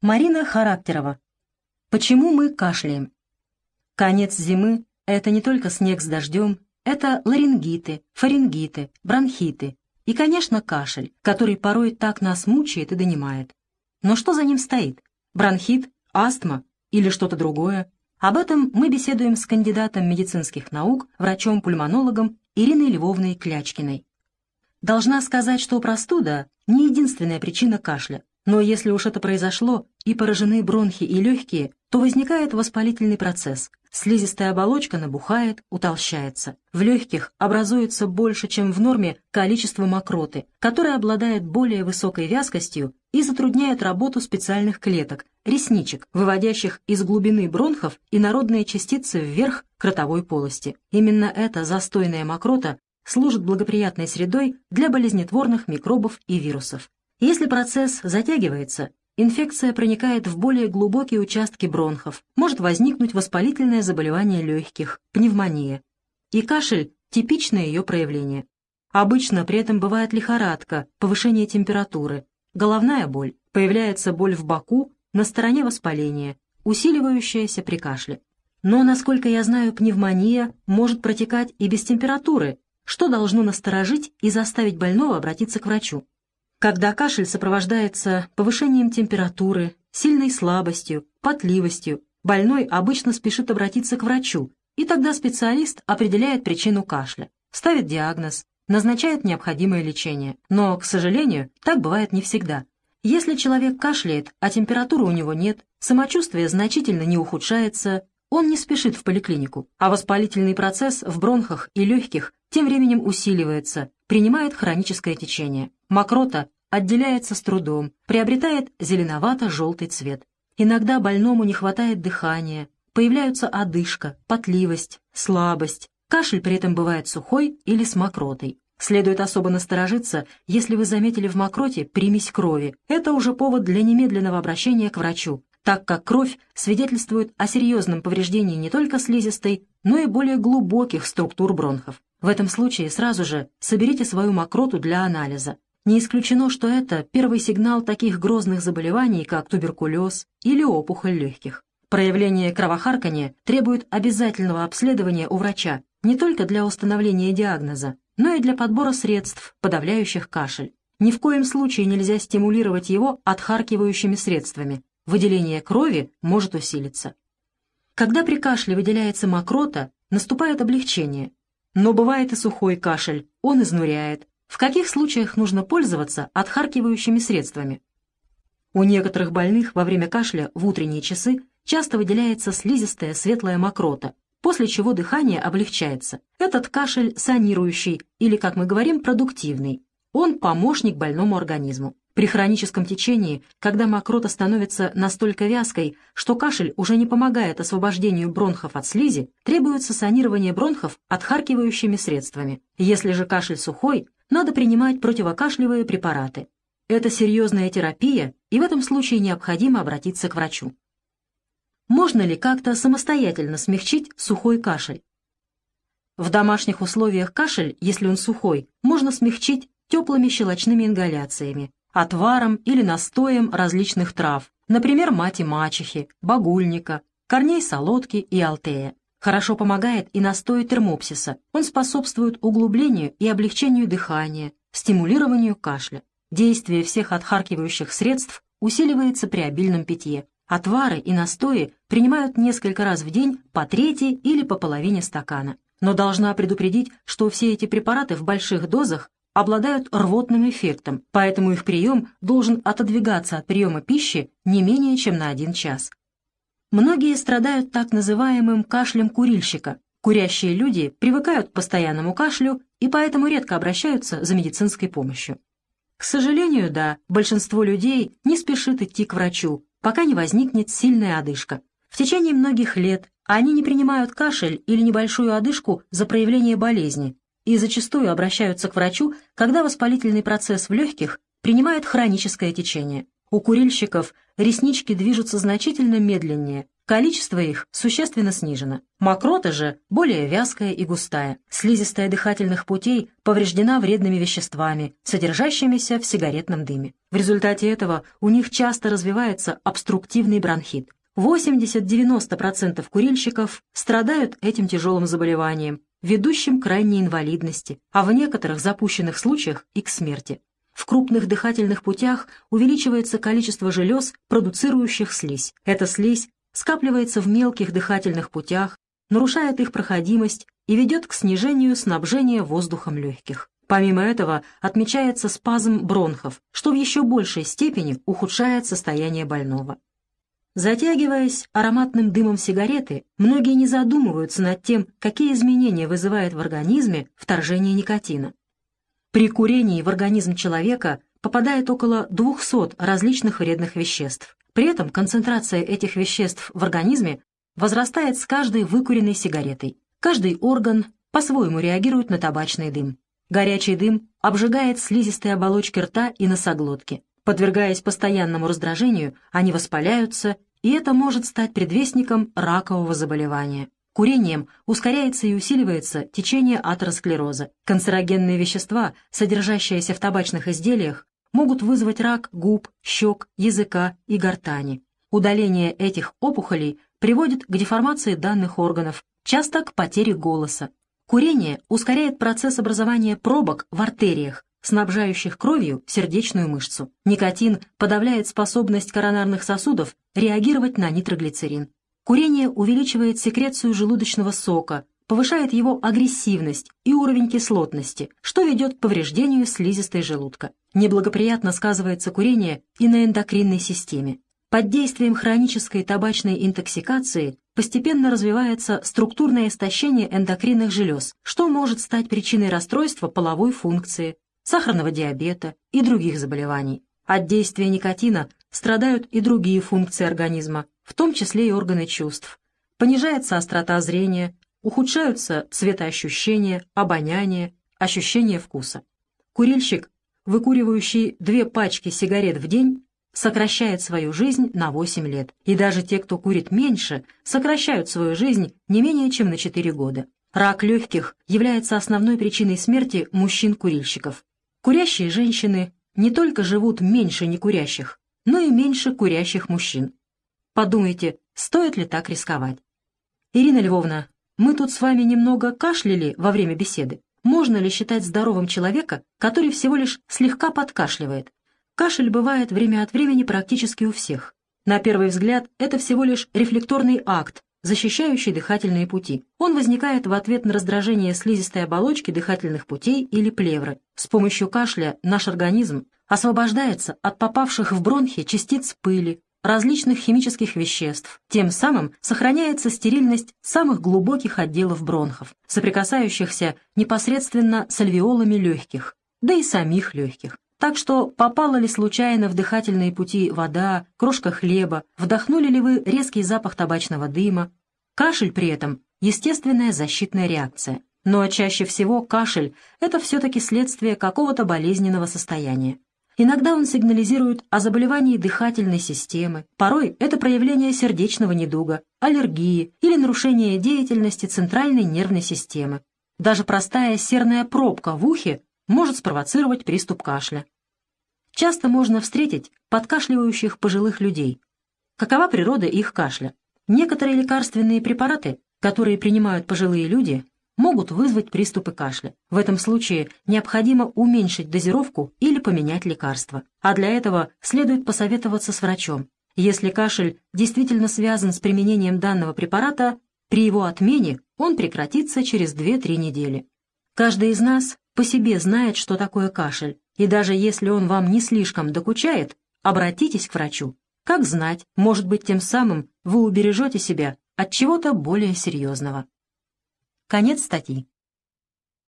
Марина Характерова. Почему мы кашляем? Конец зимы — это не только снег с дождем, это ларингиты, фарингиты, бронхиты и, конечно, кашель, который порой так нас мучает и донимает. Но что за ним стоит? Бронхит, астма или что-то другое? Об этом мы беседуем с кандидатом медицинских наук, врачом-пульмонологом Ириной Львовной Клячкиной. Должна сказать, что простуда — не единственная причина кашля. Но если уж это произошло и поражены бронхи и легкие, то возникает воспалительный процесс. Слизистая оболочка набухает, утолщается. В легких образуется больше, чем в норме, количество мокроты, которая обладает более высокой вязкостью и затрудняет работу специальных клеток, ресничек, выводящих из глубины бронхов инородные частицы вверх к ротовой полости. Именно эта застойная мокрота служит благоприятной средой для болезнетворных микробов и вирусов. Если процесс затягивается, инфекция проникает в более глубокие участки бронхов, может возникнуть воспалительное заболевание легких, пневмония. И кашель – типичное ее проявление. Обычно при этом бывает лихорадка, повышение температуры, головная боль, появляется боль в боку, на стороне воспаления, усиливающаяся при кашле. Но, насколько я знаю, пневмония может протекать и без температуры, что должно насторожить и заставить больного обратиться к врачу. Когда кашель сопровождается повышением температуры, сильной слабостью, потливостью, больной обычно спешит обратиться к врачу, и тогда специалист определяет причину кашля, ставит диагноз, назначает необходимое лечение. Но, к сожалению, так бывает не всегда. Если человек кашляет, а температуры у него нет, самочувствие значительно не ухудшается, он не спешит в поликлинику, а воспалительный процесс в бронхах и легких тем временем усиливается, принимает хроническое течение. Мокрота отделяется с трудом, приобретает зеленовато-желтый цвет. Иногда больному не хватает дыхания, появляются одышка, потливость, слабость. Кашель при этом бывает сухой или с мокротой. Следует особо насторожиться, если вы заметили в мокроте примесь крови. Это уже повод для немедленного обращения к врачу, так как кровь свидетельствует о серьезном повреждении не только слизистой, но и более глубоких структур бронхов. В этом случае сразу же соберите свою мокроту для анализа. Не исключено, что это первый сигнал таких грозных заболеваний, как туберкулез или опухоль легких. Проявление кровохаркания требует обязательного обследования у врача не только для установления диагноза, но и для подбора средств, подавляющих кашель. Ни в коем случае нельзя стимулировать его отхаркивающими средствами. Выделение крови может усилиться. Когда при кашле выделяется мокрота, наступает облегчение, но бывает и сухой кашель, он изнуряет. В каких случаях нужно пользоваться отхаркивающими средствами? У некоторых больных во время кашля в утренние часы часто выделяется слизистая светлая мокрота, после чего дыхание облегчается. Этот кашель санирующий или, как мы говорим, продуктивный. Он помощник больному организму. При хроническом течении, когда мокрота становится настолько вязкой, что кашель уже не помогает освобождению бронхов от слизи, требуется санирование бронхов отхаркивающими средствами. Если же кашель сухой, надо принимать противокашлевые препараты. Это серьезная терапия, и в этом случае необходимо обратиться к врачу. Можно ли как-то самостоятельно смягчить сухой кашель? В домашних условиях кашель, если он сухой, можно смягчить теплыми щелочными ингаляциями, отваром или настоем различных трав, например, мати-мачехи, багульника, корней солодки и алтея. Хорошо помогает и настой термопсиса. Он способствует углублению и облегчению дыхания, стимулированию кашля. Действие всех отхаркивающих средств усиливается при обильном питье. Отвары и настои принимают несколько раз в день по трети или по половине стакана. Но должна предупредить, что все эти препараты в больших дозах обладают рвотным эффектом, поэтому их прием должен отодвигаться от приема пищи не менее чем на один час. Многие страдают так называемым кашлем курильщика. Курящие люди привыкают к постоянному кашлю и поэтому редко обращаются за медицинской помощью. К сожалению, да, большинство людей не спешит идти к врачу, пока не возникнет сильная одышка. В течение многих лет они не принимают кашель или небольшую одышку за проявление болезни, и зачастую обращаются к врачу, когда воспалительный процесс в легких принимает хроническое течение. У курильщиков реснички движутся значительно медленнее, Количество их существенно снижено. Мокрота же более вязкая и густая. Слизистая дыхательных путей повреждена вредными веществами, содержащимися в сигаретном дыме. В результате этого у них часто развивается обструктивный бронхит. 80-90% курильщиков страдают этим тяжелым заболеванием, ведущим к крайней инвалидности, а в некоторых запущенных случаях и к смерти. В крупных дыхательных путях увеличивается количество желез, продуцирующих слизь. Эта слизь скапливается в мелких дыхательных путях, нарушает их проходимость и ведет к снижению снабжения воздухом легких. Помимо этого отмечается спазм бронхов, что в еще большей степени ухудшает состояние больного. Затягиваясь ароматным дымом сигареты, многие не задумываются над тем, какие изменения вызывает в организме вторжение никотина. При курении в организм человека попадает около 200 различных вредных веществ. При этом концентрация этих веществ в организме возрастает с каждой выкуренной сигаретой. Каждый орган по-своему реагирует на табачный дым. Горячий дым обжигает слизистые оболочки рта и носоглотки. Подвергаясь постоянному раздражению, они воспаляются, и это может стать предвестником ракового заболевания. Курением ускоряется и усиливается течение атеросклероза. Канцерогенные вещества, содержащиеся в табачных изделиях, могут вызвать рак губ, щек, языка и гортани. Удаление этих опухолей приводит к деформации данных органов, часто к потере голоса. Курение ускоряет процесс образования пробок в артериях, снабжающих кровью сердечную мышцу. Никотин подавляет способность коронарных сосудов реагировать на нитроглицерин. Курение увеличивает секрецию желудочного сока, повышает его агрессивность и уровень кислотности, что ведет к повреждению слизистой желудка. Неблагоприятно сказывается курение и на эндокринной системе. Под действием хронической табачной интоксикации постепенно развивается структурное истощение эндокринных желез, что может стать причиной расстройства половой функции, сахарного диабета и других заболеваний. От действия никотина страдают и другие функции организма, в том числе и органы чувств. Понижается острота зрения, ухудшаются цветоощущения, обоняние, ощущение вкуса. Курильщик, выкуривающий две пачки сигарет в день, сокращает свою жизнь на 8 лет, и даже те, кто курит меньше, сокращают свою жизнь не менее чем на 4 года. Рак легких является основной причиной смерти мужчин-курильщиков. Курящие женщины не только живут меньше некурящих, но и меньше курящих мужчин. Подумайте, стоит ли так рисковать? Ирина Львовна, мы тут с вами немного кашляли во время беседы. Можно ли считать здоровым человека, который всего лишь слегка подкашливает? Кашель бывает время от времени практически у всех. На первый взгляд, это всего лишь рефлекторный акт, защищающий дыхательные пути. Он возникает в ответ на раздражение слизистой оболочки дыхательных путей или плевры. С помощью кашля наш организм освобождается от попавших в бронхи частиц пыли, различных химических веществ. Тем самым сохраняется стерильность самых глубоких отделов бронхов, соприкасающихся непосредственно с альвеолами легких, да и самих легких. Так что попала ли случайно в дыхательные пути вода, крошка хлеба, вдохнули ли вы резкий запах табачного дыма, кашель при этом – естественная защитная реакция. Но чаще всего кашель – это все-таки следствие какого-то болезненного состояния. Иногда он сигнализирует о заболевании дыхательной системы, порой это проявление сердечного недуга, аллергии или нарушение деятельности центральной нервной системы. Даже простая серная пробка в ухе может спровоцировать приступ кашля. Часто можно встретить подкашливающих пожилых людей. Какова природа их кашля? Некоторые лекарственные препараты, которые принимают пожилые люди, могут вызвать приступы кашля. В этом случае необходимо уменьшить дозировку или поменять лекарство. А для этого следует посоветоваться с врачом. Если кашель действительно связан с применением данного препарата, при его отмене он прекратится через 2-3 недели. Каждый из нас по себе знает, что такое кашель, и даже если он вам не слишком докучает, обратитесь к врачу. Как знать, может быть, тем самым вы убережете себя от чего-то более серьезного. Конец статьи.